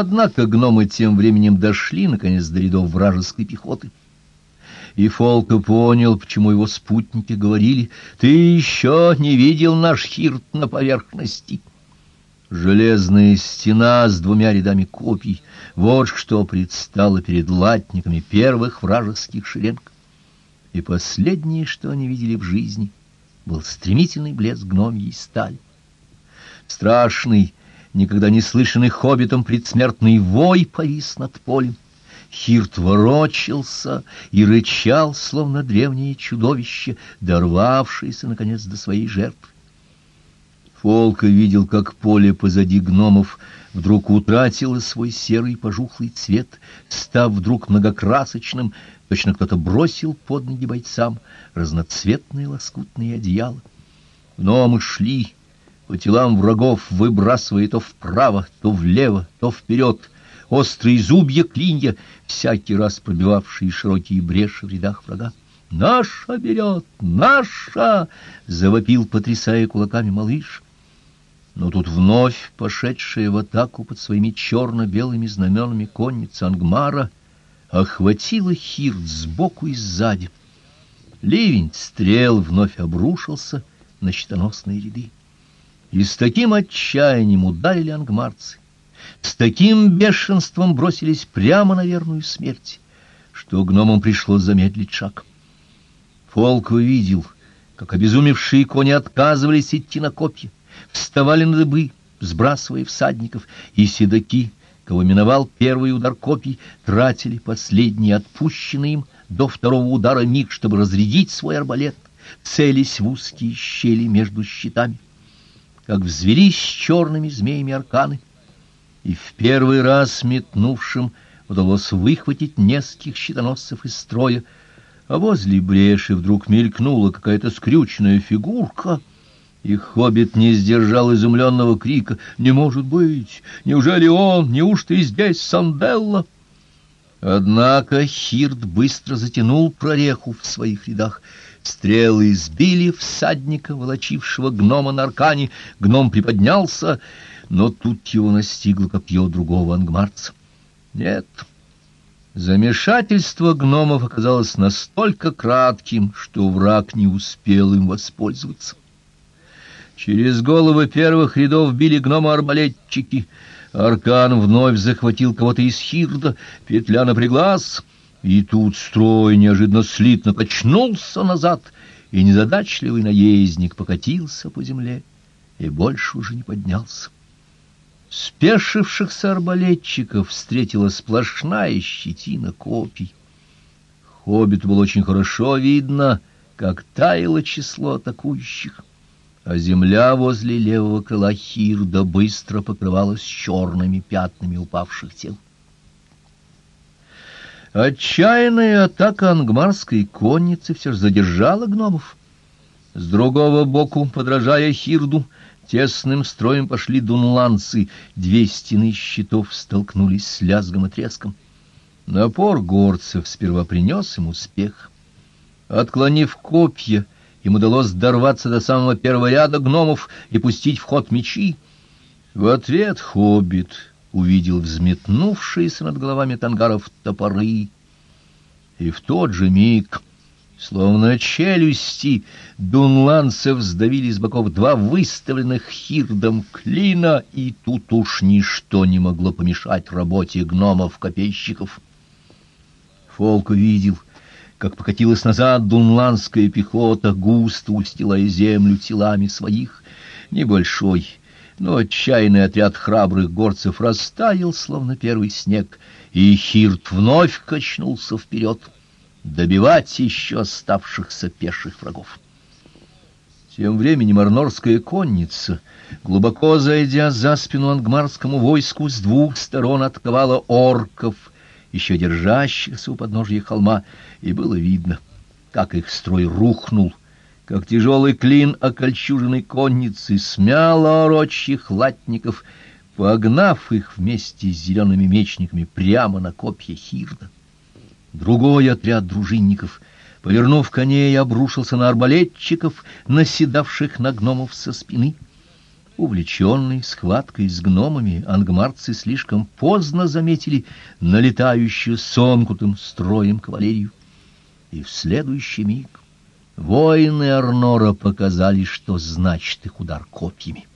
Однако гномы тем временем дошли, наконец, до рядов вражеской пехоты. И Фолка понял, почему его спутники говорили, «Ты еще не видел наш хирт на поверхности». Железная стена с двумя рядами копий — вот что предстало перед латниками первых вражеских шеренг. И последнее, что они видели в жизни, был стремительный блеск гномьей стали. Страшный, никогда не слышанный хоббитом предсмертный вой повис над полем. Хирт ворочался и рычал, словно древнее чудовище, дорвавшееся, наконец, до своей жертвы. Фолка видел, как поле позади гномов вдруг утратило свой серый пожухлый цвет, став вдруг многокрасочным, точно кто-то бросил под ноги бойцам разноцветные лоскутные одеяла. Гномы шли по телам врагов, выбрасывая то вправо, то влево, то вперед, острые зубья клинья, всякий раз пробивавшие широкие бреши в рядах врага. «Наша берет! Наша!» — завопил, потрясая кулаками малыш. Но тут вновь пошедшая в атаку под своими черно-белыми знаменами конница Ангмара охватила Хирт сбоку и сзади. Ливень стрел вновь обрушился на щитоносные ряды. И с таким отчаянием ударили ангмарцы, с таким бешенством бросились прямо на верную смерть, что гномам пришлось замедлить шаг. Фолк увидел, как обезумевшие кони отказывались идти на копья, вставали на дыбы, сбрасывая всадников, и седаки, кого миновал первый удар копий, тратили последний отпущенный им до второго удара миг, чтобы разрядить свой арбалет, целясь в узкие щели между щитами. Как взвелись черными змеями арканы, и в первый раз метнувшим удалось выхватить нескольких щитоносцев из строя, а возле бреши вдруг мелькнула какая-то скрюченная фигурка — и хоббит не сдержал изумленного крика. «Не может быть! Неужели он? Неужто и здесь Санделла?» Однако Хирд быстро затянул прореху в своих рядах. Стрелы сбили всадника, волочившего гнома на аркане. Гном приподнялся, но тут его настигло копье другого ангмарца. Нет, замешательство гномов оказалось настолько кратким, что враг не успел им воспользоваться. Через головы первых рядов били гнома-арбалетчики. Аркан вновь захватил кого-то из хирда, петля напряглась, и тут строй неожиданно слитно качнулся назад, и незадачливый наездник покатился по земле и больше уже не поднялся. Спешившихся арбалетчиков встретила сплошная щетина копий. Хоббиту было очень хорошо видно, как таяло число атакующих а земля возле левого крыла Хирда быстро покрывалась черными пятнами упавших тел. Отчаянная атака ангмарской конницы все же задержала гномов. С другого боку, подражая Хирду, тесным строем пошли дунланцы, две стены щитов столкнулись с лязгом и треском. Напор горцев сперва принес им успех. Отклонив копья, им удалось дорваться до самого первого ряда гномов и пустить в ход мечи. В ответ хоббит увидел взметнувшиеся над головами тангаров топоры. И в тот же миг, словно челюсти, дунланцев сдавили с боков два выставленных хирдом клина, и тут уж ничто не могло помешать работе гномов-копейщиков. Фолк увидел — как покатилась назад дунландская пехота, густо устилая землю телами своих. Небольшой, но отчаянный отряд храбрых горцев растаял, словно первый снег, и Хирт вновь качнулся вперед, добивать еще оставшихся пеших врагов. Тем временем арнорская конница, глубоко зайдя за спину ангмарскому войску, с двух сторон отковала орков — еще держащихся у подножья холма, и было видно, как их строй рухнул, как тяжелый клин окольчуженной конницы смял орочьих латников, погнав их вместе с зелеными мечниками прямо на копья Хирда. Другой отряд дружинников, повернув коней, обрушился на арбалетчиков, наседавших на гномов со спины — Увлеченные схваткой с гномами, ангмарцы слишком поздно заметили налетающую сомкнутым строем кавалерию. И в следующий миг воины Арнора показали, что значит их удар копьями.